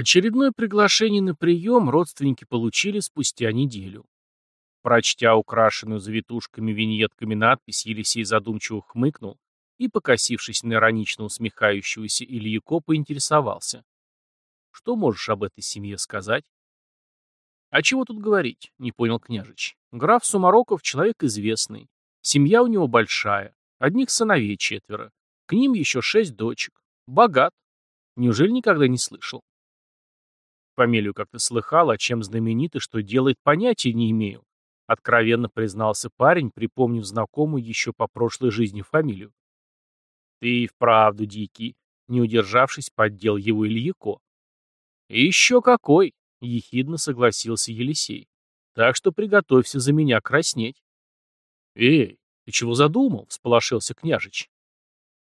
Очередное приглашение на прием родственники получили спустя неделю. Прочтя украшенную завитушками виньетками надпись, Елисей задумчиво хмыкнул и, покосившись на иронично усмехающегося Ильяко, поинтересовался. «Что можешь об этой семье сказать?» «А чего тут говорить?» — не понял княжич. «Граф Сумароков — человек известный. Семья у него большая. Одних сыновей четверо. К ним еще шесть дочек. Богат. Неужели никогда не слышал?» Фамилию как-то слыхал, а чем знаменитый, что делает, понятия не имею. Откровенно признался парень, припомнив знакомую еще по прошлой жизни фамилию. Ты и вправду дикий, не удержавшись, поддел его Ильяко. еще какой, ехидно согласился Елисей. Так что приготовься за меня краснеть. Эй, ты чего задумал? Всполошился княжич.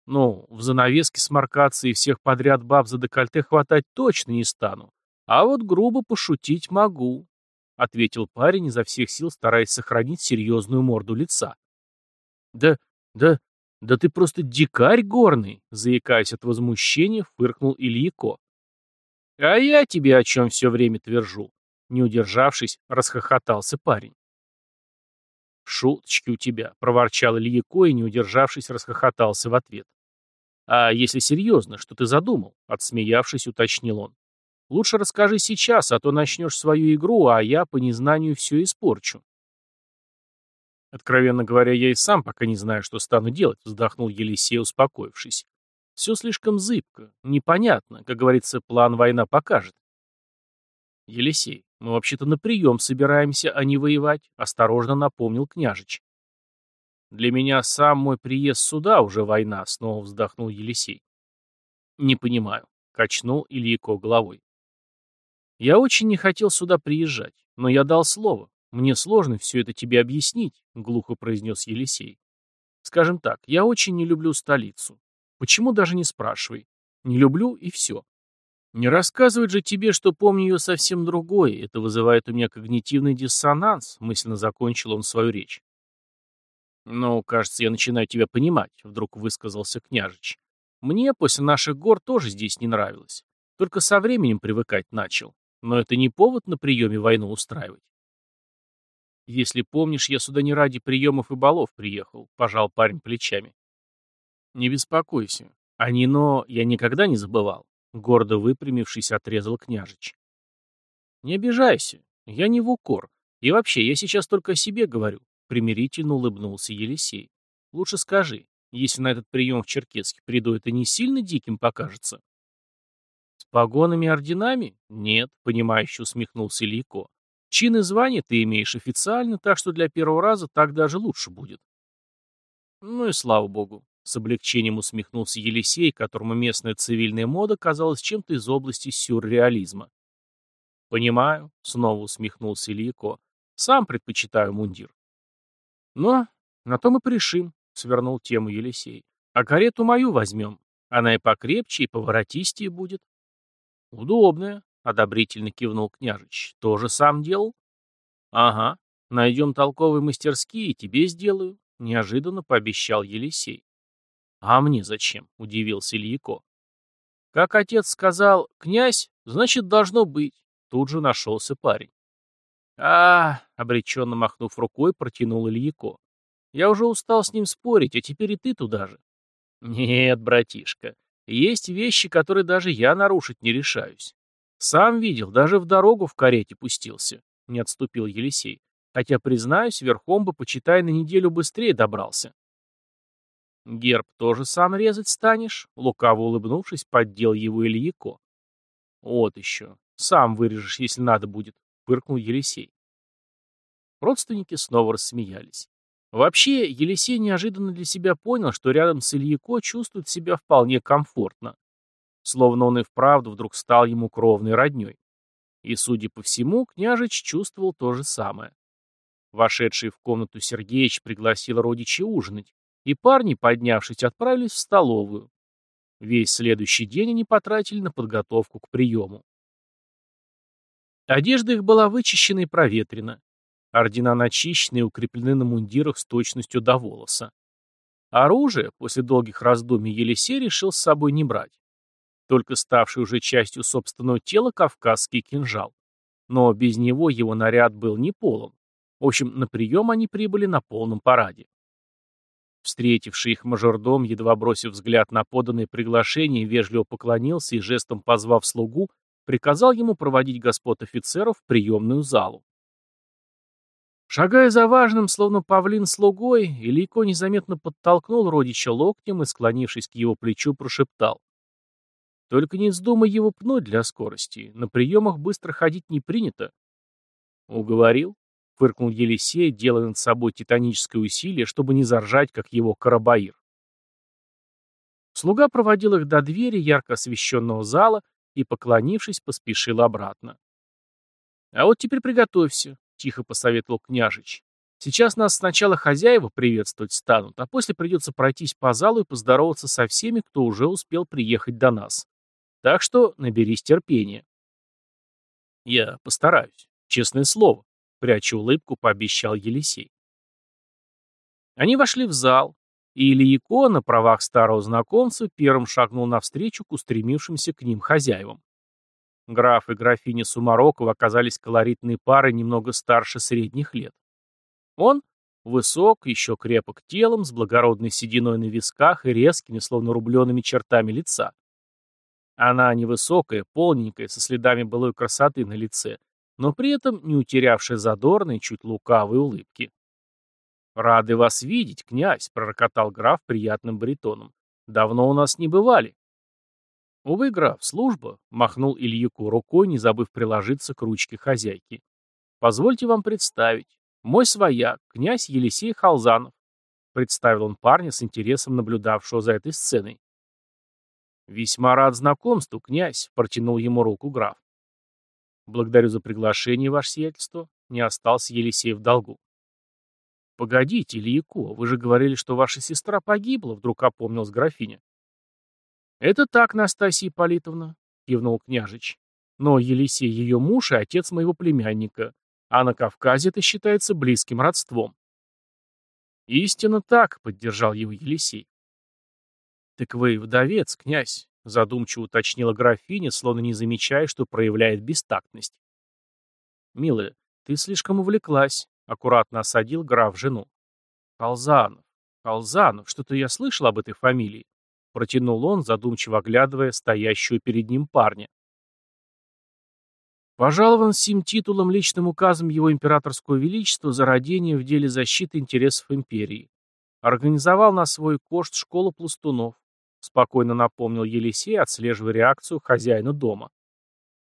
Ну, в занавеске сморкаться и всех подряд баб за декольте хватать точно не стану. А вот грубо пошутить могу. — ответил парень изо всех сил, стараясь сохранить серьезную морду лица. «Да, да, да ты просто дикарь горный!» — заикаясь от возмущения, фыркнул Ильяко. «А я тебе о чем все время твержу!» Не удержавшись, расхохотался парень. «Шуточки у тебя!» — проворчал Ильяко и, не удержавшись, расхохотался в ответ. «А если серьезно, что ты задумал?» — отсмеявшись, уточнил он. Лучше расскажи сейчас, а то начнешь свою игру, а я по незнанию все испорчу. Откровенно говоря, я и сам пока не знаю, что стану делать, вздохнул Елисей, успокоившись. Все слишком зыбко, непонятно, как говорится, план война покажет. Елисей, мы вообще-то на прием собираемся, а не воевать, осторожно напомнил княжич. Для меня сам мой приезд сюда уже война, снова вздохнул Елисей. Не понимаю, качнул Ильяко головой. Я очень не хотел сюда приезжать, но я дал слово. Мне сложно все это тебе объяснить, глухо произнес Елисей. Скажем так, я очень не люблю столицу. Почему даже не спрашивай? Не люблю и все. Не рассказывать же тебе, что помню ее совсем другое. Это вызывает у меня когнитивный диссонанс, мысленно закончил он свою речь. «Ну, кажется, я начинаю тебя понимать», — вдруг высказался княжич. «Мне после наших гор тоже здесь не нравилось. Только со временем привыкать начал. Но это не повод на приеме войну устраивать. Если помнишь, я сюда не ради приемов и балов приехал, пожал парень плечами. Не беспокойся. А Нино я никогда не забывал. Гордо выпрямившись, отрезал княжич. Не обижайся. Я не в укор. И вообще, я сейчас только о себе говорю. Примирительно улыбнулся Елисей. Лучше скажи, если на этот прием в Черкесске приду, это не сильно диким покажется? Погонами и орденами? Нет, понимающе усмехнулся Ильяко. Чин и звание ты имеешь официально, так что для первого раза так даже лучше будет. Ну и слава богу. С облегчением усмехнулся Елисей, которому местная цивильная мода казалась чем-то из области сюрреализма. «Понимаю», — снова усмехнулся Ильяко. «Сам предпочитаю мундир». «Но на то мы пришим», — свернул тему Елисей. «А карету мою возьмем. Она и покрепче, и поворотистее будет». «Удобная», — одобрительно кивнул княжич. «Тоже сам делал?» «Ага. Найдем толковые мастерские и тебе сделаю», — неожиданно пообещал Елисей. «А мне зачем?» — удивился Ильяко. «Как отец сказал, князь, значит, должно быть», — тут же нашелся парень. а обреченно махнув рукой, протянул Ильяко. «Я уже устал с ним спорить, а теперь и ты туда же». «Нет, братишка, есть вещи, которые даже я нарушить не решаюсь. Сам видел, даже в дорогу в карете пустился, не отступил Елисей. Хотя, признаюсь, верхом бы, почитай, на неделю быстрее добрался. Герб тоже сам резать станешь? Лукаво улыбнувшись, поддел его Ильяко. Вот еще. Сам вырежешь, если надо будет, фыркнул Елисей. Родственники снова рассмеялись. Вообще, Елисей неожиданно для себя понял, что рядом с Ильяко чувствует себя вполне комфортно. Словно он и вправду вдруг стал ему кровной родней. И, судя по всему, княжич чувствовал то же самое. Вошедший в комнату Сергеич пригласил родичей ужинать, и парни, поднявшись, отправились в столовую. Весь следующий день они потратили на подготовку к приему. Одежда их была вычищена и проветрена. Ордена начищены и укреплены на мундирах с точностью до волоса. Оружие, после долгих раздумий, Елисей решил с собой не брать. только ставший уже частью собственного тела кавказский кинжал. Но без него его наряд был не полон. В общем, на прием они прибыли на полном параде. Встретивший их мажордом, едва бросив взгляд на поданное приглашение, вежливо поклонился и жестом позвав слугу, приказал ему проводить господ офицеров в приемную залу. Шагая за важным, словно павлин слугой, Ильико незаметно подтолкнул родича локтем и, склонившись к его плечу, прошептал. «Только не вздумай его пнуть для скорости. На приемах быстро ходить не принято». «Уговорил?» — фыркнул Елисей, делая над собой титаническое усилие, чтобы не заржать, как его карабаир. Слуга проводил их до двери ярко освещенного зала и, поклонившись, поспешил обратно. «А вот теперь приготовься», — тихо посоветовал княжич. «Сейчас нас сначала хозяева приветствовать станут, а после придется пройтись по залу и поздороваться со всеми, кто уже успел приехать до нас. Так что наберись терпения». «Я постараюсь, честное слово», — пряча улыбку, пообещал Елисей. Они вошли в зал, и Ильяко на правах старого знакомца первым шагнул навстречу к устремившимся к ним хозяевам. Граф и графиня Сумарокова оказались колоритной парой немного старше средних лет. Он высок, еще крепок телом, с благородной сединой на висках и резкими, словно рубленными чертами лица. Она невысокая, полненькая, со следами былой красоты на лице, но при этом не утерявшая задорной, чуть лукавой улыбки. «Рады вас видеть, князь», — пророкотал граф приятным баритоном. «Давно у нас не бывали». «Увы, граф, служба», — махнул Ильюку рукой, не забыв приложиться к ручке хозяйки. «Позвольте вам представить. Мой свояк, князь Елисей Халзанов», — представил он парня с интересом наблюдавшего за этой сценой. «Весьма рад знакомству, князь», — протянул ему руку граф. «Благодарю за приглашение, ваше сиятельство», — не остался Елисей в долгу. «Погодите, Ильяко, вы же говорили, что ваша сестра погибла», — вдруг опомнилась графиня. «Это так, Настасья Ипполитовна», — кивнул княжич. «Но Елисей ее муж и отец моего племянника, а на Кавказе это считается близким родством». «Истинно так», — поддержал его Елисей. «Так вы вдовец, князь», — задумчиво уточнила графиня, словно не замечая, что проявляет бестактность. «Милая, ты слишком увлеклась», Аккуратно осадил граф жену. «Халзанов, Халзанов, что-то я слышал об этой фамилии», протянул он, задумчиво оглядывая стоящего перед ним парня. Пожалован сим титулом личным указом его императорского величества за родение в деле защиты интересов империи. Организовал на свой кошт школу пластунов. Спокойно напомнил Елисей, отслеживая реакцию хозяина дома.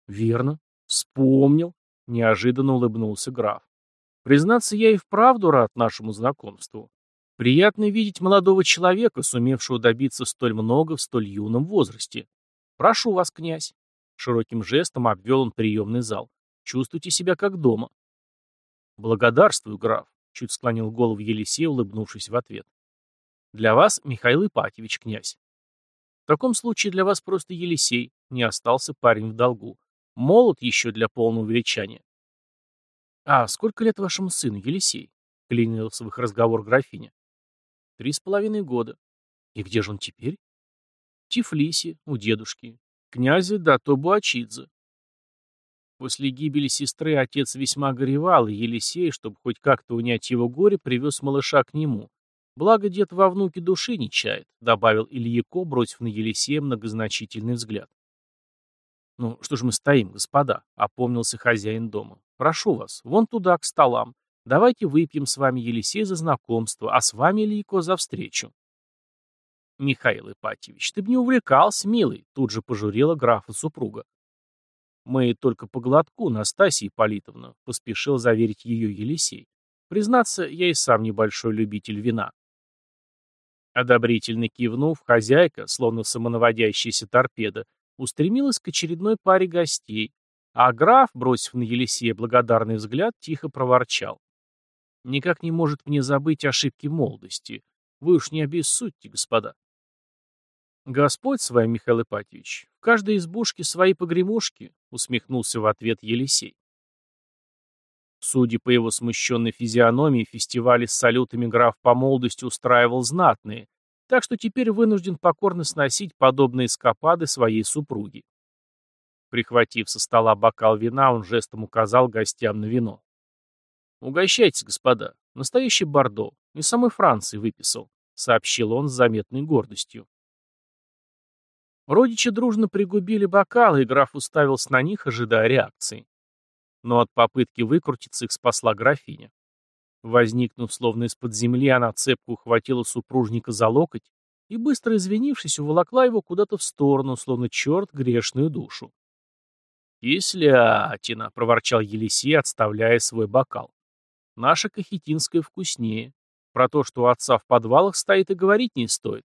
Верно. Вспомнил. Неожиданно улыбнулся граф. Признаться, я и вправду рад нашему знакомству. Приятно видеть молодого человека, сумевшего добиться столь много в столь юном возрасте. Прошу вас, князь. Широким жестом обвел он приемный зал. Чувствуйте себя как дома. Благодарствую, граф. Чуть склонил голову Елисей, улыбнувшись в ответ. Для вас, Михаил Ипатьевич, князь. В таком случае для вас просто Елисей. Не остался парень в долгу. Молод еще для полного величания. «А сколько лет вашему сыну, Елисей?» — клинился в их разговор графиня. «Три с половиной года. И где же он теперь?» «В Тифлисе, у дедушки. Князя Дато Буачидзе». После гибели сестры отец весьма горевал, и Елисей, чтобы хоть как-то унять его горе, привез малыша к нему. Благо дед во внуке души не чает, добавил Ильяко, бросив на Елисея многозначительный взгляд. «Ну, что же мы стоим, господа?» — опомнился хозяин дома. «Прошу вас, вон туда, к столам. Давайте выпьем с вами, Елисей, за знакомство, а с вами, Лико, за встречу». «Михаил Ипатьевич, ты бы не увлекался, милый», — тут же пожурила графа супруга. «Мы только по глотку, Настасья Ипполитовна», — поспешил заверить ее Елисей. «Признаться, я и сам небольшой любитель вина». Одобрительно кивнув, хозяйка, словно самонаводящаяся торпеда, устремилась к очередной паре гостей, а граф, бросив на Елисея благодарный взгляд, тихо проворчал. «Никак не может мне забыть ошибки молодости. Вы уж не обессудьте, господа». «Господь с вами, Михаил Ипатьевич, в каждой избушке свои погремушки», усмехнулся в ответ Елисей. Судя по его смущенной физиономии, фестивали с салютами граф по молодости устраивал знатные, так что теперь вынужден покорно сносить подобные скопады своей супруги. Прихватив со стола бокал вина, он жестом указал гостям на вино. «Угощайтесь, господа. Настоящий бордо. Из самой Франции выписал», — сообщил он с заметной гордостью. Родичи дружно пригубили бокалы, и граф уставился на них, ожидая реакции. Но от попытки выкрутиться их спасла графиня. Возникнув словно из-под земли, она цепко ухватила супружника за локоть и, быстро извинившись, уволокла его куда-то в сторону, словно черт грешную душу. «Кислятина!» — проворчал Елисей, отставляя свой бокал. «Наша кахетинская вкуснее. Про то, что у отца в подвалах стоит, и говорить не стоит».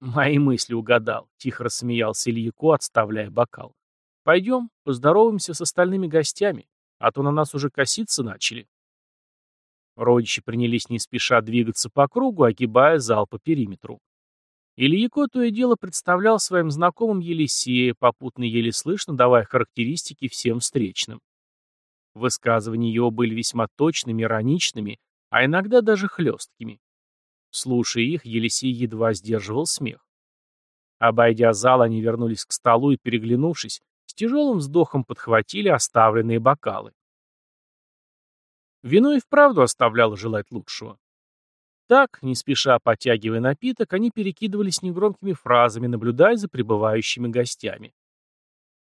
«Мои мысли угадал», — тихо рассмеялся Ильяко, отставляя бокал. «Пойдем, поздороваемся с остальными гостями, а то на нас уже коситься начали». Родичи принялись не спеша двигаться по кругу, огибая зал по периметру. Ильяко то и дело представлял своим знакомым Елисея, попутно еле слышно давая характеристики всем встречным. Высказывания его были весьма точными, ироничными, а иногда даже хлесткими. Слушая их, Елисей едва сдерживал смех. Обойдя зал, они вернулись к столу и, переглянувшись, с тяжелым вздохом подхватили оставленные бокалы. Вино и вправду оставляло желать лучшего. Так, не спеша потягивая напиток, они перекидывались негромкими фразами, наблюдая за прибывающими гостями.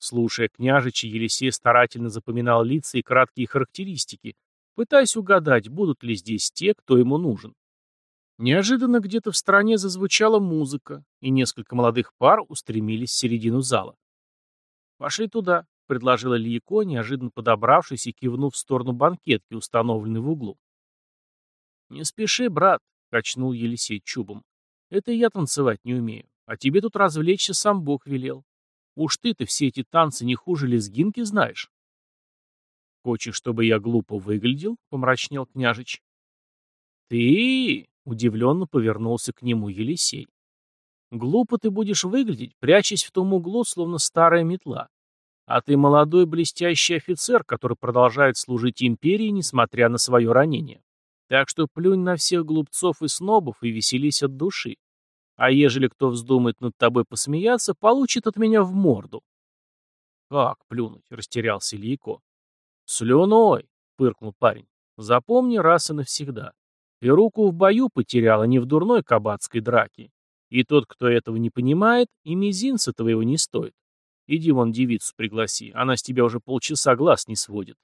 Слушая княжича, Елисей старательно запоминал лица и краткие характеристики, пытаясь угадать, будут ли здесь те, кто ему нужен. Неожиданно где-то в стороне зазвучала музыка, и несколько молодых пар устремились в середину зала. «Пошли туда», — предложила Лияко, неожиданно подобравшись и кивнув в сторону банкетки, установленной в углу. «Не спеши, брат», — качнул Елисей чубом. «Это я танцевать не умею, а тебе тут развлечься сам Бог велел. Уж ты-то все эти танцы не хуже лезгинки знаешь». «Хочешь, чтобы я глупо выглядел?» — помрачнел княжич. «Ты?» — удивленно повернулся к нему Елисей. «Глупо ты будешь выглядеть, прячась в том углу, словно старая метла. А ты молодой блестящий офицер, который продолжает служить империи, несмотря на свое ранение. Так что плюнь на всех глупцов и снобов и веселись от души. А ежели кто вздумает над тобой посмеяться, получит от меня в морду. Как плюнуть? Растерялся Ильяко. Слюной, пыркнул парень. Запомни раз и навсегда. И руку в бою потерял, а не в дурной кабацкой драке. И тот, кто этого не понимает, и мизинца твоего не стоит. Иди вон девицу пригласи, она с тебя уже полчаса глаз не сводит.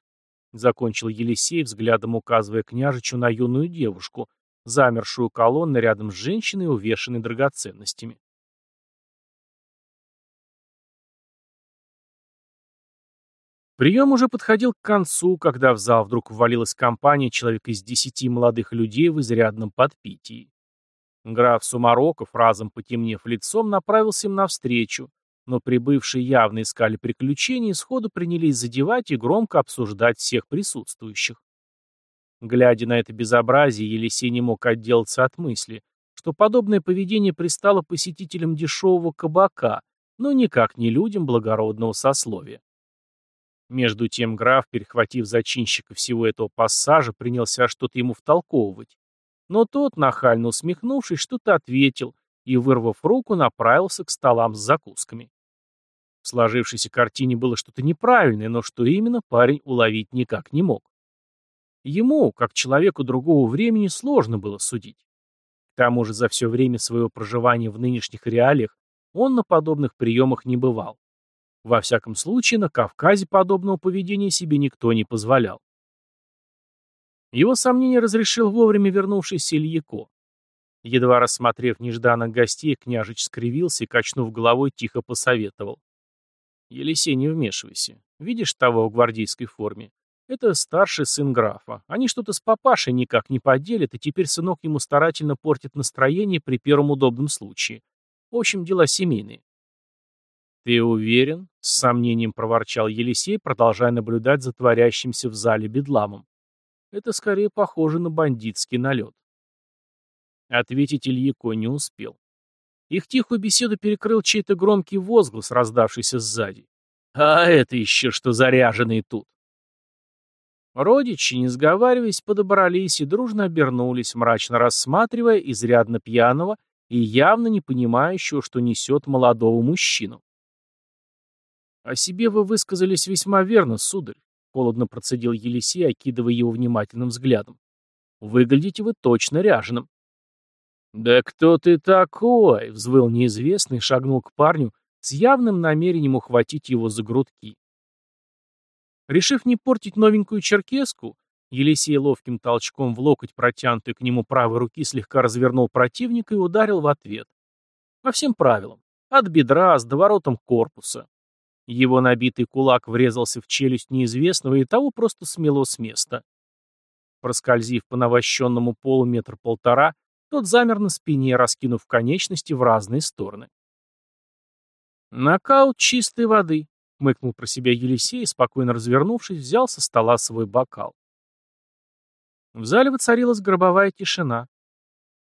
Закончил Елисей, взглядом указывая княжичу на юную девушку, замершую колонной рядом с женщиной, увешанной драгоценностями. Прием уже подходил к концу, когда в зал вдруг ввалилась компания человек из десяти молодых людей в изрядном подпитии. Граф Сумароков, разом потемнев лицом, направился им навстречу, но прибывшие явно искали приключений и сходу принялись задевать и громко обсуждать всех присутствующих. Глядя на это безобразие, Елисей не мог отделаться от мысли, что подобное поведение пристало посетителям дешевого кабака, но никак не людям благородного сословия. Между тем граф, перехватив зачинщика всего этого пассажа, принялся что-то ему втолковывать. Но тот, нахально усмехнувшись, что-то ответил и, вырвав руку, направился к столам с закусками. В сложившейся картине было что-то неправильное, но что именно, парень уловить никак не мог. Ему, как человеку другого времени, сложно было судить. К тому же за все время своего проживания в нынешних реалиях он на подобных приемах не бывал. Во всяком случае, на Кавказе подобного поведения себе никто не позволял. Его сомнения разрешил вовремя вернувшийся Ильяко. Едва рассмотрев нежданных гостей, княжич скривился и, качнув головой, тихо посоветовал. «Елисей, не вмешивайся. Видишь того в гвардейской форме? Это старший сын графа. Они что-то с папашей никак не поделят, и теперь сынок ему старательно портит настроение при первом удобном случае. В общем, дела семейные». «Ты уверен?» — с сомнением проворчал Елисей, продолжая наблюдать за творящимся в зале бедламом. «Это скорее похоже на бандитский налет». Ответить Ильяко не успел. Их тихую беседу перекрыл чей-то громкий возглас, раздавшийся сзади. «А это еще что заряженные тут!» Родичи, не сговариваясь, подобрались и дружно обернулись, мрачно рассматривая изрядно пьяного и явно не понимающего, что несет молодого мужчину. «О себе вы высказались весьма верно, сударь», — холодно процедил Елисей, окидывая его внимательным взглядом. «Выглядите вы точно ряженым». «Да кто ты такой?» — взвыл неизвестный шагнул к парню с явным намерением ухватить его за грудки. Решив не портить новенькую черкеску, Елисей ловким толчком в локоть, протянутый к нему правой руки, слегка развернул противника и ударил в ответ. По всем правилам. От бедра, с доворотом корпуса. Его набитый кулак врезался в челюсть неизвестного и того просто смело с места. Проскользив по навощенному полу метр полтора, тот замер на спине, раскинув конечности в разные стороны. «Нокаут чистой воды», — мыкнул про себя Елисей и, спокойно развернувшись, взял со стола свой бокал. В зале воцарилась гробовая тишина.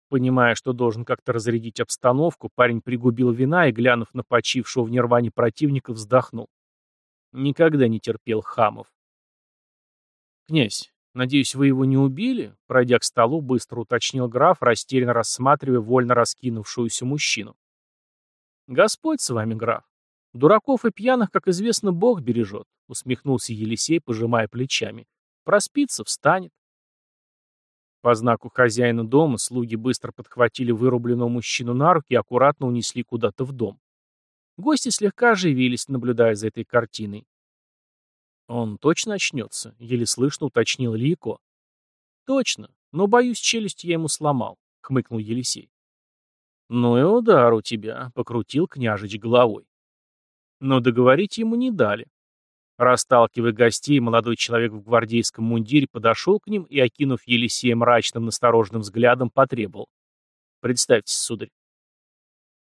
Понимая, что должен как-то разрядить обстановку, парень пригубил вина и, глянув на почившего в нирване противника, вздохнул. Никогда не терпел хамов. «Князь, надеюсь, вы его не убили?» Пройдя к столу, быстро уточнил граф, растерянно рассматривая вольно раскинувшуюся мужчину. «Господь с вами, граф. Дураков и пьяных, как известно, Бог бережет», усмехнулся Елисей, пожимая плечами. «Проспится, встанет. По знаку хозяина дома слуги быстро подхватили вырубленного мужчину на руки и аккуратно унесли куда-то в дом. Гости слегка оживились, наблюдая за этой картиной. «Он точно очнется?» — еле слышно уточнил Лико. «Точно, но, боюсь, челюсть я ему сломал», — хмыкнул Елисей. «Ну и удар у тебя», — покрутил княжич головой. Но договорить ему не дали. Расталкивая гостей, молодой человек в гвардейском мундире подошел к ним и, окинув Елисея мрачным, настороженным взглядом, потребовал. «Представьтесь, сударь».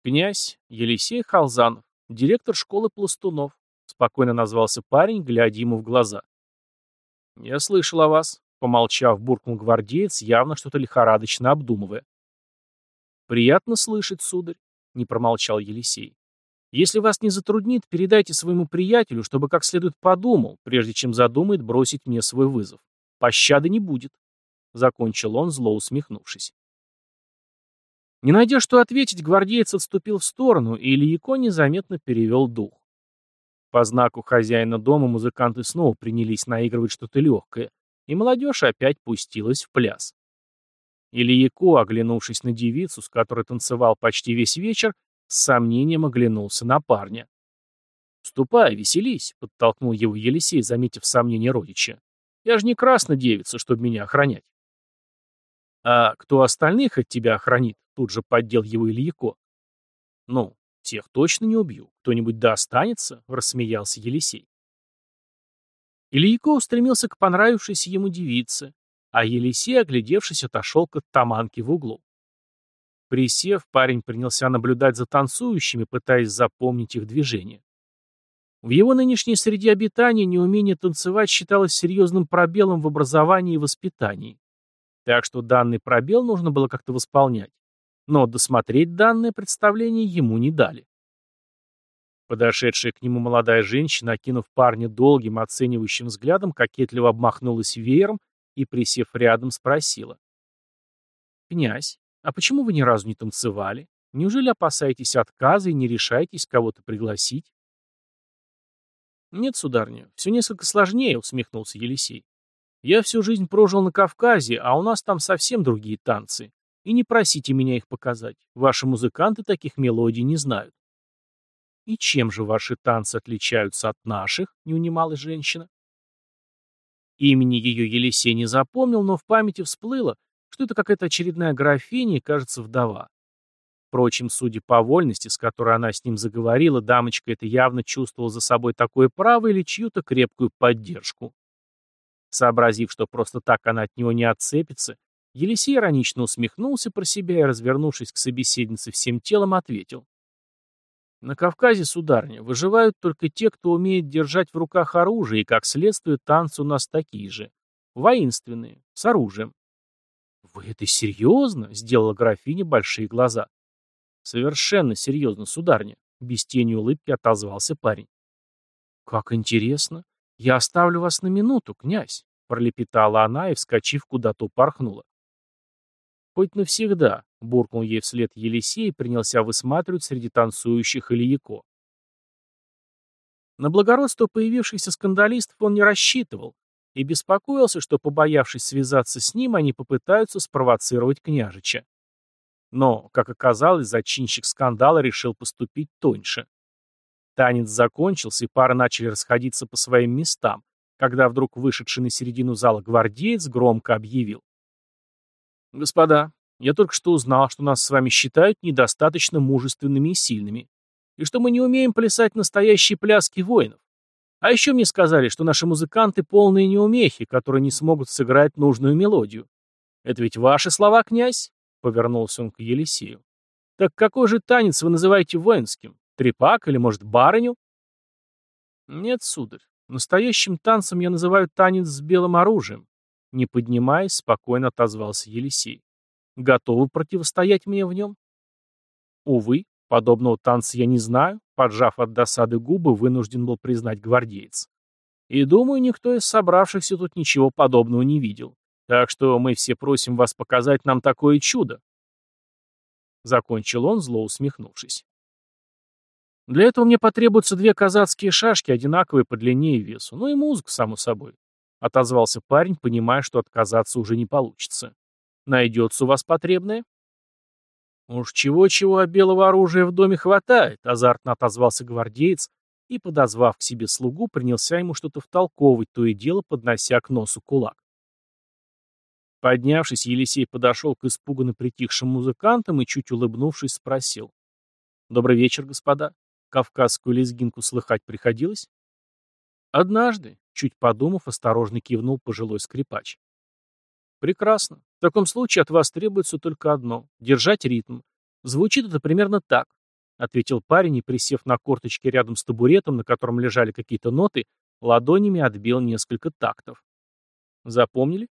«Князь Елисей Халзанов, директор школы пластунов», спокойно назвался парень, глядя ему в глаза. «Я слышал о вас», — помолчав, буркнул гвардеец, явно что-то лихорадочно обдумывая. «Приятно слышать, сударь», — не промолчал Елисей. Если вас не затруднит, передайте своему приятелю, чтобы как следует подумал, прежде чем задумает бросить мне свой вызов. Пощады не будет. Закончил он, зло усмехнувшись. Не найдя что ответить, гвардеец отступил в сторону, и Ильяко незаметно перевел дух. По знаку хозяина дома музыканты снова принялись наигрывать что-то легкое, и молодежь опять пустилась в пляс. Ильяко, оглянувшись на девицу, с которой танцевал почти весь вечер, с сомнением оглянулся на парня. «Ступай, веселись», — подтолкнул его Елисей, заметив сомнение родича. «Я же не красная девица, чтобы меня охранять». «А кто остальных от тебя охранит?» — тут же поддел его Ильяко. «Ну, всех точно не убью. Кто-нибудь да останется?» — рассмеялся Елисей. Ильяко устремился к понравившейся ему девице, а Елисей, оглядевшись, отошел к оттаманке в углу. Присев, парень принялся наблюдать за танцующими, пытаясь запомнить их движения. В его нынешней среде обитания неумение танцевать считалось серьезным пробелом в образовании и воспитании. Так что данный пробел нужно было как-то восполнять. Но досмотреть данное представление ему не дали. Подошедшая к нему молодая женщина, окинув парня долгим оценивающим взглядом, кокетливо обмахнулась веером и, присев рядом, спросила. «Князь, а почему вы ни разу не танцевали? Неужели опасаетесь отказа и не решаетесь кого-то пригласить? Нет, сударня, все несколько сложнее, усмехнулся Елисей. Я всю жизнь прожил на Кавказе, а у нас там совсем другие танцы. И не просите меня их показать. Ваши музыканты таких мелодий не знают. И чем же ваши танцы отличаются от наших? Не унималась женщина. Имени ее Елисей не запомнил, но в памяти всплыло, что это какая-то очередная графиня и, кажется, вдова. Впрочем, судя по вольности, с которой она с ним заговорила, дамочка это явно чувствовала за собой такое право или чью-то крепкую поддержку. Сообразив, что просто так она от него не отцепится, Елисей иронично усмехнулся про себя и, развернувшись к собеседнице всем телом, ответил. На Кавказе, сударня, выживают только те, кто умеет держать в руках оружие, и, как следствие, танцы у нас такие же. Воинственные, с оружием. «Вы это серьезно?» — сделала графиня большие глаза. «Совершенно серьезно, сударня», — без тени улыбки отозвался парень. «Как интересно. Я оставлю вас на минуту, князь», — пролепетала она и, вскочив, куда-то упорхнула. «Хоть навсегда», буркнул ей вслед Елисей и принялся высматривать среди танцующих Ильяко. На благородство появившихся скандалистов он не рассчитывал и беспокоился, что, побоявшись связаться с ним, они попытаются спровоцировать княжича. Но, как оказалось, зачинщик скандала решил поступить тоньше. Танец закончился, и пары начали расходиться по своим местам, когда вдруг вышедший на середину зала гвардеец громко объявил. «Господа, я только что узнал, что нас с вами считают недостаточно мужественными и сильными, и что мы не умеем плясать настоящие пляски воинов. А еще мне сказали, что наши музыканты полные неумехи, которые не смогут сыграть нужную мелодию. Это ведь ваши слова, князь?» — повернулся он к Елисею. «Так какой же танец вы называете воинским? Трепак или, может, барыню?» «Нет, сударь, настоящим танцем я называю танец с белым оружием», не поднимаясь, спокойно отозвался Елисей. «Готовы противостоять мне в нем?» «Увы, подобного танца я не знаю», поджав от досады губы, вынужден был признать гвардеец. «И думаю, никто из собравшихся тут ничего подобного не видел. Так что мы все просим вас показать нам такое чудо». Закончил он, зло усмехнувшись. Для этого мне потребуются две казацкие шашки, одинаковые по длине и весу. Ну и музыка, само собой. Отозвался парень, понимая, что отказаться уже не получится. Найдется у вас потребное? Уж чего-чего, а белого оружия в доме хватает, азартно отозвался гвардеец и, подозвав к себе слугу, принялся ему что-то втолковывать, то и дело поднося к носу кулак. Поднявшись, Елисей подошел к испуганно притихшим музыкантам и, чуть улыбнувшись, спросил. «Добрый вечер, господа. Кавказскую лезгинку слыхать приходилось?» «Однажды», — чуть подумав, осторожно кивнул пожилой скрипач. «Прекрасно. В таком случае от вас требуется только одно — держать ритм. Звучит это примерно так», — ответил парень и, присев на корточки рядом с табуретом, на котором лежали какие-то ноты, ладонями отбил несколько тактов. «Запомнили?»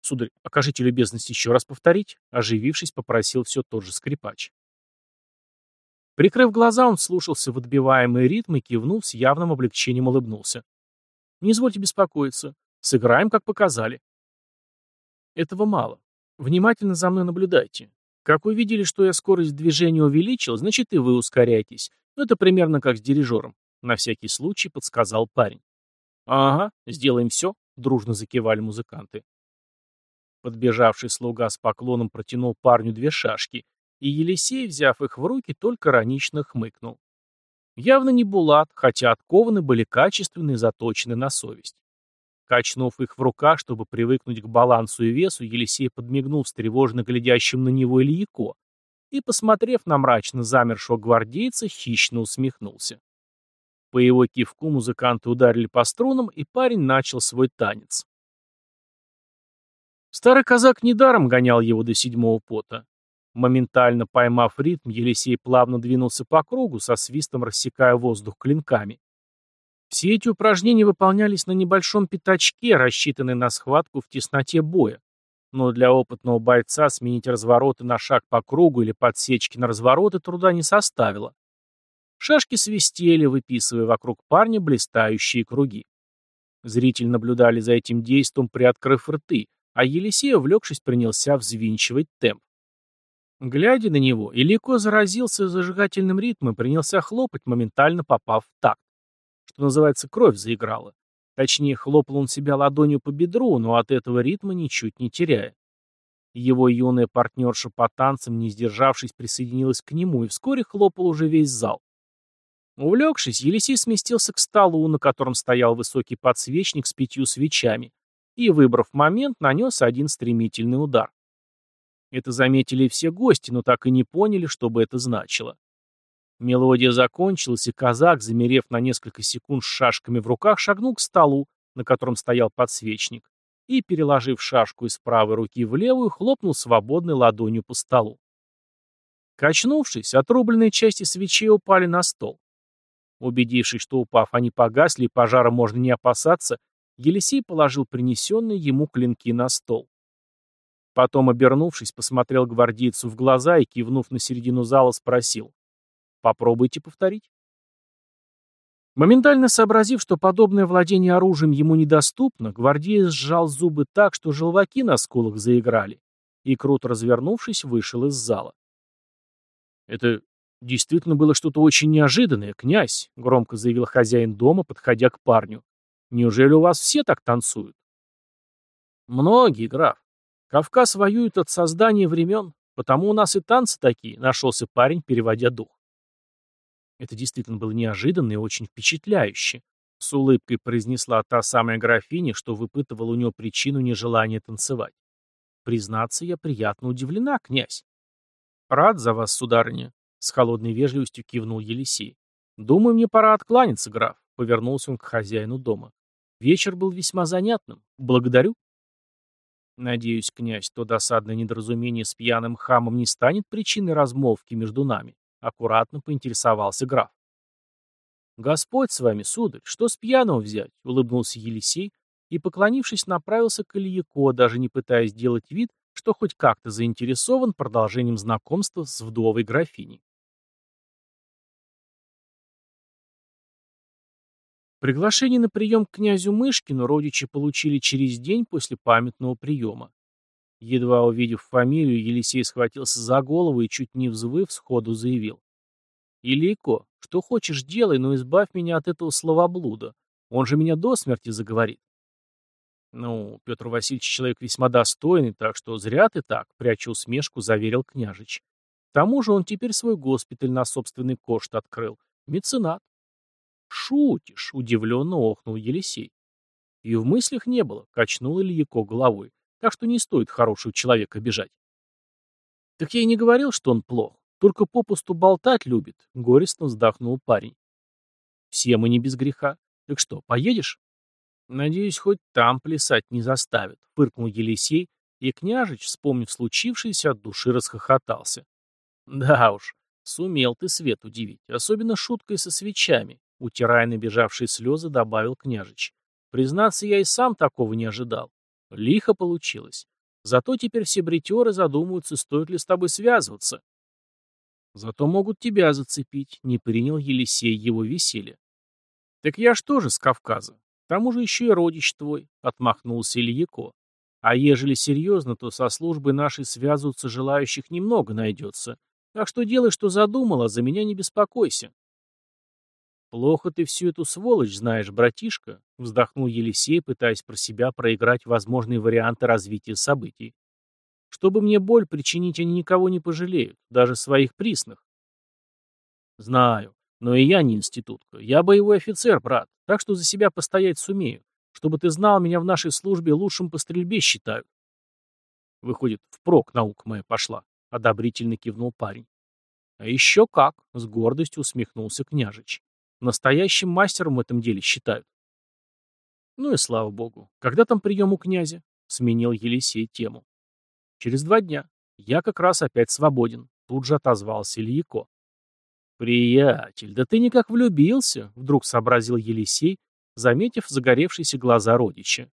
«Сударь, окажите любезность еще раз повторить», — оживившись, попросил все тот же скрипач. Прикрыв глаза, он слушался в отбиваемый ритм и, кивнув, с явным облегчением улыбнулся. «Не извольте беспокоиться. Сыграем, как показали». «Этого мало. Внимательно за мной наблюдайте. Как вы видели, что я скорость движения увеличил, значит и вы ускоряйтесь. Ну, это примерно как с дирижером», — на всякий случай подсказал парень. «Ага, сделаем все», — дружно закивали музыканты. Подбежавший слуга с поклоном протянул парню две шашки, и Елисей, взяв их в руки, только ранично хмыкнул. Явно не Булат, хотя откованы были качественные, заточены на совесть. Качнув их в руках, чтобы привыкнуть к балансу и весу, Елисей подмигнул встревоженно глядящим на него Ильяко и, посмотрев на мрачно замершего гвардейца, хищно усмехнулся. По его кивку музыканты ударили по струнам, и парень начал свой танец. Старый казак недаром гонял его до седьмого пота. Моментально поймав ритм, Елисей плавно двинулся по кругу, со свистом рассекая воздух клинками. Все эти упражнения выполнялись на небольшом пятачке, рассчитанный на схватку в тесноте боя. Но для опытного бойца сменить развороты на шаг по кругу или подсечки на развороты труда не составило. Шашки свистели, выписывая вокруг парня блистающие круги. Зрители наблюдали за этим действом, приоткрыв рты, а Елисей, увлекшись, принялся взвинчивать темп. Глядя на него, Илико заразился зажигательным ритмом и принялся хлопать, моментально попав в такт. Что называется, кровь заиграла. Точнее, хлопал он себя ладонью по бедру, но от этого ритма ничуть не теряя. Его юная партнерша по танцам, не сдержавшись, присоединилась к нему, и вскоре хлопал уже весь зал. Увлекшись, Елисей сместился к столу, на котором стоял высокий подсвечник с пятью свечами, и, выбрав момент, нанес один стремительный удар. Это заметили все гости, но так и не поняли, что бы это значило. Мелодия закончилась, и казак, замерев на несколько секунд с шашками в руках, шагнул к столу, на котором стоял подсвечник, и, переложив шашку из правой руки в левую, хлопнул свободной ладонью по столу. Качнувшись, отрубленные части свечей упали на стол. Убедившись, что упав, они погасли и пожара можно не опасаться, Елисей положил принесенные ему клинки на стол. Потом, обернувшись, посмотрел гвардейцу в глаза и, кивнув на середину зала, спросил. «Попробуйте повторить». Моментально сообразив, что подобное владение оружием ему недоступно, гвардеец сжал зубы так, что желваки на скулах заиграли, и, круто развернувшись, вышел из зала. «Это действительно было что-то очень неожиданное, князь», — громко заявил хозяин дома, подходя к парню. «Неужели у вас все так танцуют?» «Многие, граф. Кавказ воюет от создания времен, потому у нас и танцы такие», — нашелся парень, переводя дух. Это действительно было неожиданно и очень впечатляюще. С улыбкой произнесла та самая графиня, что выпытывала у него причину нежелания танцевать. Признаться, я приятно удивлена, князь. Рад за вас, сударыня, с холодной вежливостью кивнул Елисей. Думаю, мне пора откланяться, граф, повернулся он к хозяину дома. Вечер был весьма занятным. Благодарю. Надеюсь, князь, то досадное недоразумение с пьяным хамом не станет причиной размолвки между нами, аккуратно поинтересовался граф. «Господь с вами, сударь, что с пьяного взять?» — улыбнулся Елисей и, поклонившись, направился к Ильяко, даже не пытаясь делать вид, что хоть как-то заинтересован продолжением знакомства с вдовой графиней. Приглашение на прием к князю Мышкину родичи получили через день после памятного приема. Едва увидев фамилию, Елисей схватился за голову и, чуть не взвыв, сходу заявил. «Илейко, что хочешь делай, но избавь меня от этого словоблуда. Он же меня до смерти заговорит». «Ну, Петр Васильевич человек весьма достойный, так что зря ты так», — пряча усмешку, заверил княжич. «К тому же он теперь свой госпиталь на собственный кошт открыл. Меценат». «Шутишь», — удивленно охнул Елисей. И в мыслях не было, качнул Ильяко головой, так что не стоит хорошего человека обижать. «Так я и не говорил, что он плох. Только попусту болтать любит, — горестно вздохнул парень. Все мы не без греха. Так что, поедешь? Надеюсь, хоть там плясать не заставят, — фыркнул Елисей, и княжич, вспомнив случившееся, от души расхохотался. Да уж, сумел ты свет удивить, особенно шуткой со свечами, — утирая набежавшие слезы, добавил княжич. Признаться, я и сам такого не ожидал. Лихо получилось. Зато теперь все бритеры задумаются, стоит ли с тобой связываться. Зато могут тебя зацепить, не принял Елисей его веселье. Так я ж тоже с Кавказа. К тому же еще и родич твой, отмахнулся Ильяко. А ежели серьезно, то со службой нашей связываться желающих немного найдется. Так что делай, что задумала, за меня не беспокойся. Плохо ты всю эту сволочь знаешь, братишка, вздохнул Елисей, пытаясь про себя проиграть возможные варианты развития событий. Чтобы мне боль причинить, они никого не пожалеют, даже своих присных. Знаю, но и я не институтка. Я боевой офицер, брат, так что за себя постоять сумею. Чтобы ты знал, меня в нашей службе лучшим по стрельбе считают. Выходит, впрок наука моя пошла, — одобрительно кивнул парень. А еще как, — с гордостью усмехнулся княжич. Настоящим мастером в этом деле считают. Ну и слава богу. Когда там прием у князя? Сменил Елисей тему. Через два дня. Я как раз опять свободен. Тут же отозвался Ильяко. «Приятель, да ты никак влюбился», — вдруг сообразил Елисей, заметив загоревшиеся глаза родича.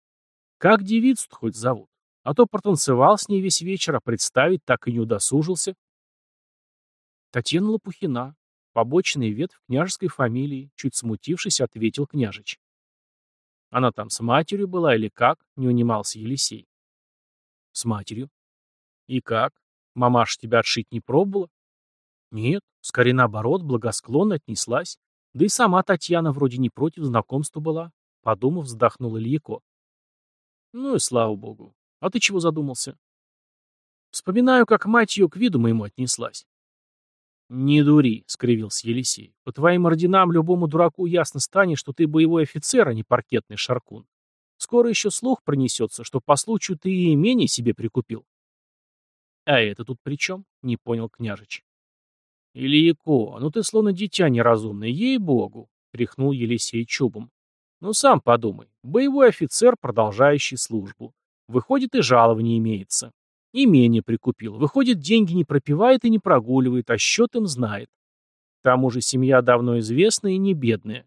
«Как девицу хоть зовут? А то протанцевал с ней весь вечер, а представить так и не удосужился». «Татьяна Лопухина, побочный ветвь княжеской фамилии», — чуть смутившись, ответил княжич. «Она там с матерью была или как?» — не унимался Елисей. «С матерью. И как? Мамаша тебя отшить не пробовала? Нет, скорее наоборот, благосклонно отнеслась. Да и сама Татьяна вроде не против знакомства была. Подумав, вздохнул Ильяко. Ну и слава богу. А ты чего задумался? Вспоминаю, как мать ее к виду моему отнеслась. «Не дури», — скривился Елисей. «По твоим орденам любому дураку ясно станет, что ты боевой офицер, а не паркетный шаркун. Скоро еще слух пронесется, что по случаю ты и имение себе прикупил. «А это тут при чем?» — не понял княжич. «Ильяко, ну ты словно дитя неразумное, ей-богу!» — тряхнул Елисей чубом. «Ну сам подумай, боевой офицер, продолжающий службу. Выходит, и жалование имеется. Имение прикупил. Выходит, деньги не пропивает и не прогуливает, а счет им знает. К тому же семья давно известная и не бедная.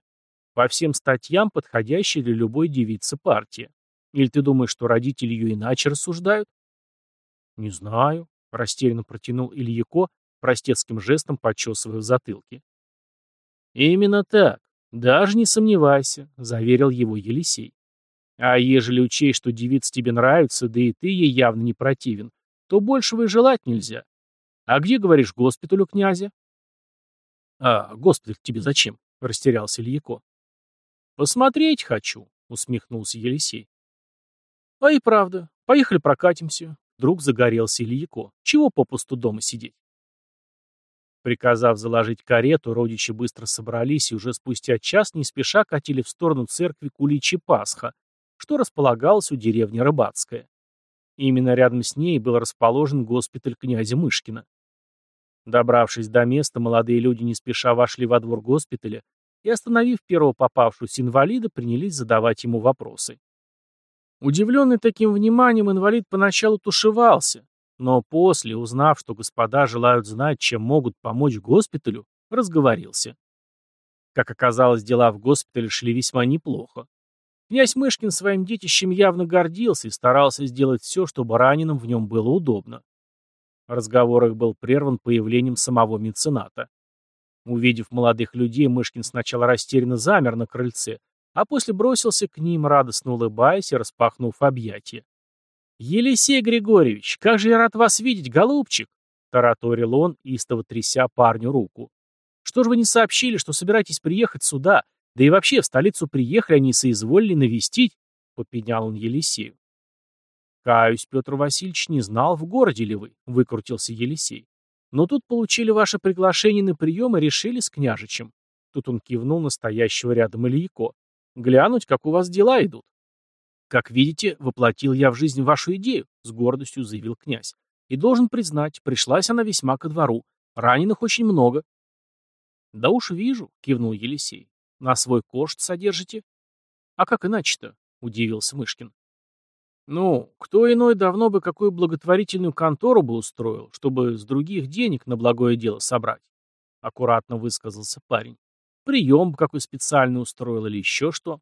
По всем статьям подходящая для любой девицы партия. Или ты думаешь, что родители ее иначе рассуждают? «Не знаю», — растерянно протянул Ильяко, простецким жестом почесывая в затылке. «Именно так. Даже не сомневайся», — заверил его Елисей. «А ежели учесть, что девица тебе нравится, да и ты ей явно не противен, то большего и желать нельзя. А где, говоришь, госпиталю князя? А, госпиталь тебе зачем? Растерялся Ильяко. Посмотреть хочу, усмехнулся Елисей. А и правда, поехали прокатимся. Вдруг загорелся Ильяко. Чего попусту дома сидеть? Приказав заложить карету, родичи быстро собрались и уже спустя час не спеша катили в сторону церкви Куличи Пасха, что располагалось у деревни Рыбацкая. именно рядом с ней был расположен госпиталь князя Мышкина. Добравшись до места, молодые люди не спеша вошли во двор госпиталя и, остановив первого попавшегося инвалида, принялись задавать ему вопросы. Удивленный таким вниманием, инвалид поначалу тушевался, но после, узнав, что господа желают знать, чем могут помочь госпиталю, разговорился. Как оказалось, дела в госпитале шли весьма неплохо. Князь Мышкин своим детищем явно гордился и старался сделать все, чтобы раненым в нем было удобно. Разговор их был прерван появлением самого мецената. Увидев молодых людей, Мышкин сначала растерянно замер на крыльце, а после бросился к ним, радостно улыбаясь и распахнув объятия. «Елисей Григорьевич, как же я рад вас видеть, голубчик!» — тараторил он, истово тряся парню руку. «Что же вы не сообщили, что собираетесь приехать сюда, да и вообще, в столицу приехали, они соизволили навестить, — попенял он Елисею. Каюсь, Петр Васильевич не знал, в городе ли вы, — выкрутился Елисей. Но тут получили ваше приглашение на прием и решили с княжичем. Тут он кивнул настоящего рядом Ильяко. Глянуть, как у вас дела идут. Как видите, воплотил я в жизнь вашу идею, — с гордостью заявил князь. И должен признать, пришлась она весьма ко двору. Раненых очень много. Да уж вижу, — кивнул Елисей. На свой кошт содержите? А как иначе-то? Удивился Мышкин. Ну, кто иной давно бы какую благотворительную контору бы устроил, чтобы с других денег на благое дело собрать. Аккуратно высказался парень. Прием бы какой специальный устроил или еще что.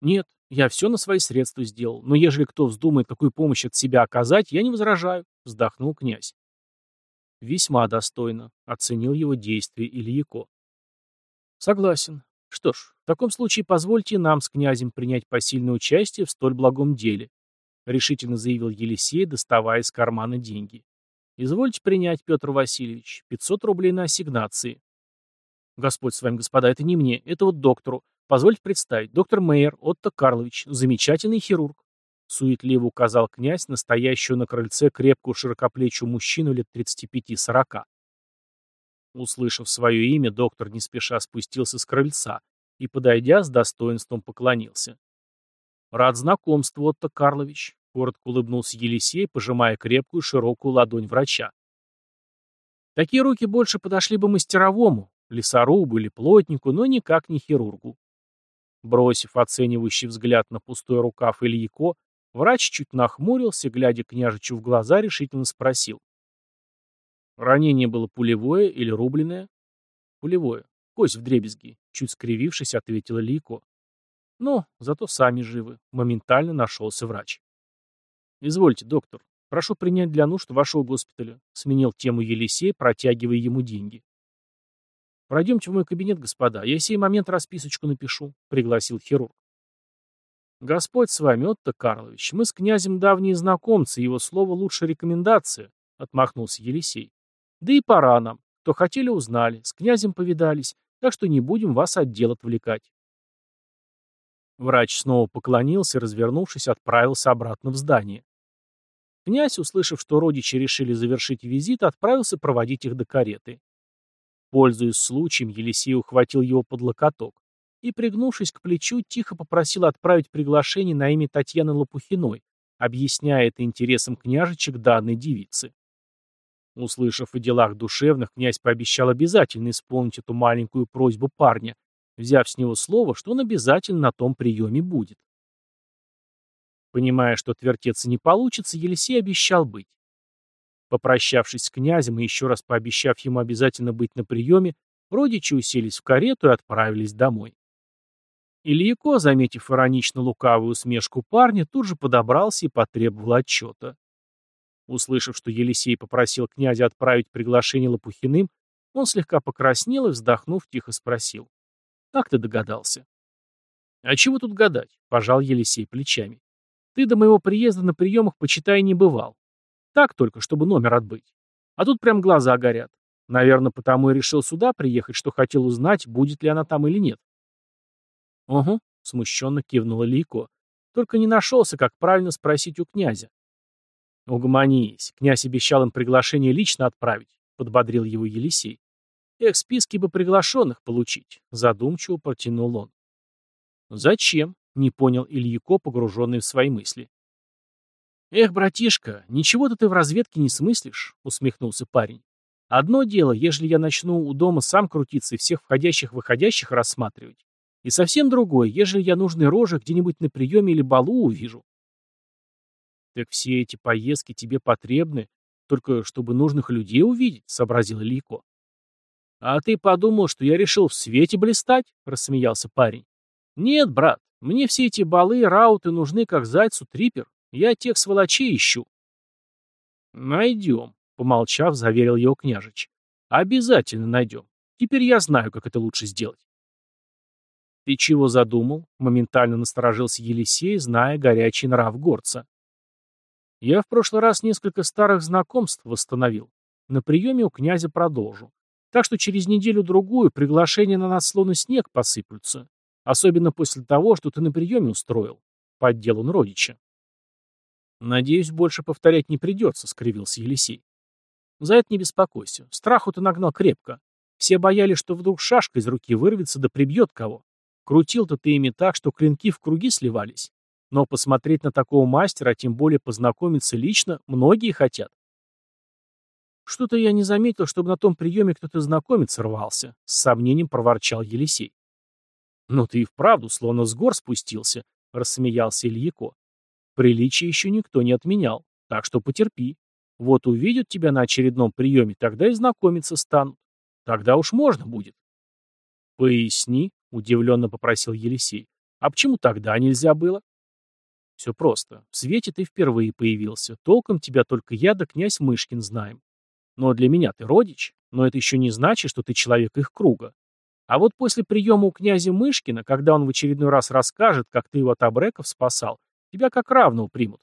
Нет, я все на свои средства сделал, но ежели кто вздумает какую помощь от себя оказать, я не возражаю, вздохнул князь. Весьма достойно, оценил его действия Ильяко. Согласен. Что ж, в таком случае позвольте нам с князем принять посильное участие в столь благом деле, решительно заявил Елисей, доставая из кармана деньги. Извольте принять, Петр Васильевич, 500 рублей на ассигнации. Господь с вами, господа, это не мне, это вот доктору. Позвольте представить, доктор Мейер Отто Карлович, замечательный хирург. Суетливо указал князь, настоящего на крыльце крепкую широкоплечую мужчину лет 35-40. Услышав свое имя, доктор не спеша спустился с крыльца и, подойдя, с достоинством поклонился. «Рад знакомству, Отто Карлович», — коротко улыбнулся Елисей, пожимая крепкую широкую ладонь врача. Такие руки больше подошли бы мастеровому, лесорубу или плотнику, но никак не хирургу. Бросив оценивающий взгляд на пустой рукав Ильяко, врач чуть нахмурился, глядя княжичу в глаза, решительно спросил. Ранение было пулевое или рубленое? Пулевое. Кость в дребезги. Чуть скривившись, ответила Лико. Но зато сами живы. Моментально нашелся врач. Извольте, доктор. Прошу принять для нужд вашего госпиталя. Сменил тему Елисей, протягивая ему деньги. Пройдемте в мой кабинет, господа. Я сей момент расписочку напишу, пригласил хирург. Господь с вами, Отто Карлович. Мы с князем давние знакомцы, его слово лучше рекомендация, отмахнулся Елисей. Да и пора нам. Кто хотели, узнали. С князем повидались. Так что не будем вас от дел отвлекать. Врач снова поклонился развернувшись, отправился обратно в здание. Князь, услышав, что родичи решили завершить визит, отправился проводить их до кареты. Пользуясь случаем, Елисей ухватил его под локоток и, пригнувшись к плечу, тихо попросил отправить приглашение на имя Татьяны Лопухиной, объясняя это интересом княжичек данной девицы. Услышав о делах душевных, князь пообещал обязательно исполнить эту маленькую просьбу парня, взяв с него слово, что он обязательно на том приеме будет. Понимая, что отвертеться не получится, Елисей обещал быть. Попрощавшись с князем и еще раз пообещав ему обязательно быть на приеме, родичи уселись в карету и отправились домой. Ильяко, заметив иронично лукавую усмешку парня, тут же подобрался и потребовал отчета. Услышав, что Елисей попросил князя отправить приглашение Лопухиным, он слегка покраснел и, вздохнув, тихо спросил. «Как ты догадался?» «А чего тут гадать?» — пожал Елисей плечами. «Ты до моего приезда на приемах, почитай, не бывал. так только, чтобы номер отбыть. А тут прям глаза горят. Наверное, потому и решил сюда приехать, что хотел узнать, будет ли она там или нет. «Угу», — смущенно кивнула Лейко. «Только не нашелся, как правильно спросить у князя». «Угомонись. Князь обещал им приглашение лично отправить», — подбодрил его Елисей. «Эх, списки бы приглашенных получить», — задумчиво протянул он. «Зачем?» — не понял Ильяко, погруженный в свои мысли. «Эх, братишка, ничего-то ты в разведке не смыслишь», — усмехнулся парень. «Одно дело, ежели я начну у дома сам крутиться и всех входящих-выходящих рассматривать. И совсем другое, ежели я нужные рожи где-нибудь на приеме или балу увижу». «Так все эти поездки тебе потребны, только чтобы нужных людей увидеть», — сообразил Ильяко. «А ты подумал, что я решил в свете блистать?» — рассмеялся парень. «Нет, брат, мне все эти балы и рауты нужны, как зайцу трипер. Я тех сволочей ищу. Найдем, помолчав, заверил его княжич. Обязательно найдем. Теперь я знаю, как это лучше сделать. Ты чего задумал? Моментально насторожился Елисей, зная горячий нрав горца. Я в прошлый раз несколько старых знакомств восстановил. На приеме у князя продолжу. Так что через неделю-другую приглашения на нас словно снег посыплются. Особенно после того, что ты на приеме устроил. Поддел он родича. «Надеюсь, больше повторять не придется», — скривился Елисей. «За это не беспокойся. Страху ты нагнал крепко. Все боялись, что вдруг шашка из руки вырвется да прибьет кого. Крутил-то ты ими так, что клинки в круги сливались. Но посмотреть на такого мастера, а тем более познакомиться лично, многие хотят. Что-то я не заметил, чтобы на том приеме кто-то знакомиться рвался, с сомнением проворчал Елисей. Ну ты и вправду, словно с гор спустился, рассмеялся Ильяко. Приличие еще никто не отменял, так что потерпи. Вот увидят тебя на очередном приеме, тогда и знакомиться станут. Тогда уж можно будет. Поясни, удивленно попросил Елисей. А почему тогда нельзя было? Все просто. В свете ты впервые появился. Толком тебя только я да князь Мышкин знаем. Но для меня ты родич, но это еще не значит, что ты человек их круга. А вот после приема у князя Мышкина, когда он в очередной раз расскажет, как ты его от абреков спасал, Тебя как равного примут.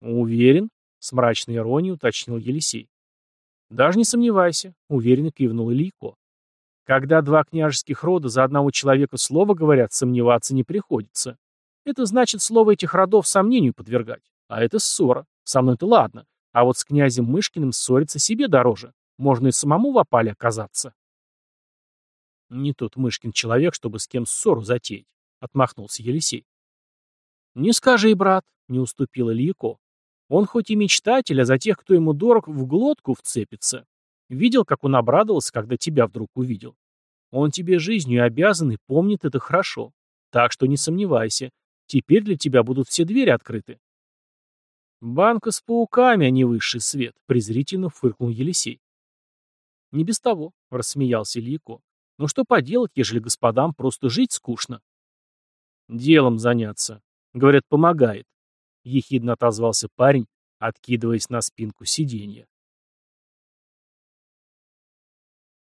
Уверен? С мрачной иронией уточнил Елисей. Даже не сомневайся, уверенно кивнул Илько. Когда два княжеских рода за одного человека слово говорят, сомневаться не приходится. Это значит слово этих родов сомнению подвергать. А это ссора. Со мной-то ладно. А вот с князем Мышкиным ссориться себе дороже. Можно и самому в опале оказаться. Не тот Мышкин человек, чтобы с кем ссору затеять, отмахнулся Елисей. «Не скажи, брат», — не уступил Ильяко. «Он хоть и мечтатель, а за тех, кто ему дорог, в глотку вцепится. Видел, как он обрадовался, когда тебя вдруг увидел. Он тебе жизнью обязан и помнит это хорошо. Так что не сомневайся, теперь для тебя будут все двери открыты». «Банка с пауками, а не высший свет», — презрительно фыркнул Елисей. «Не без того», — рассмеялся Ильяко. «Но что поделать, ежели господам просто жить скучно?» «Делом заняться», Говорят, помогает. Ехидно отозвался парень, откидываясь на спинку сиденья.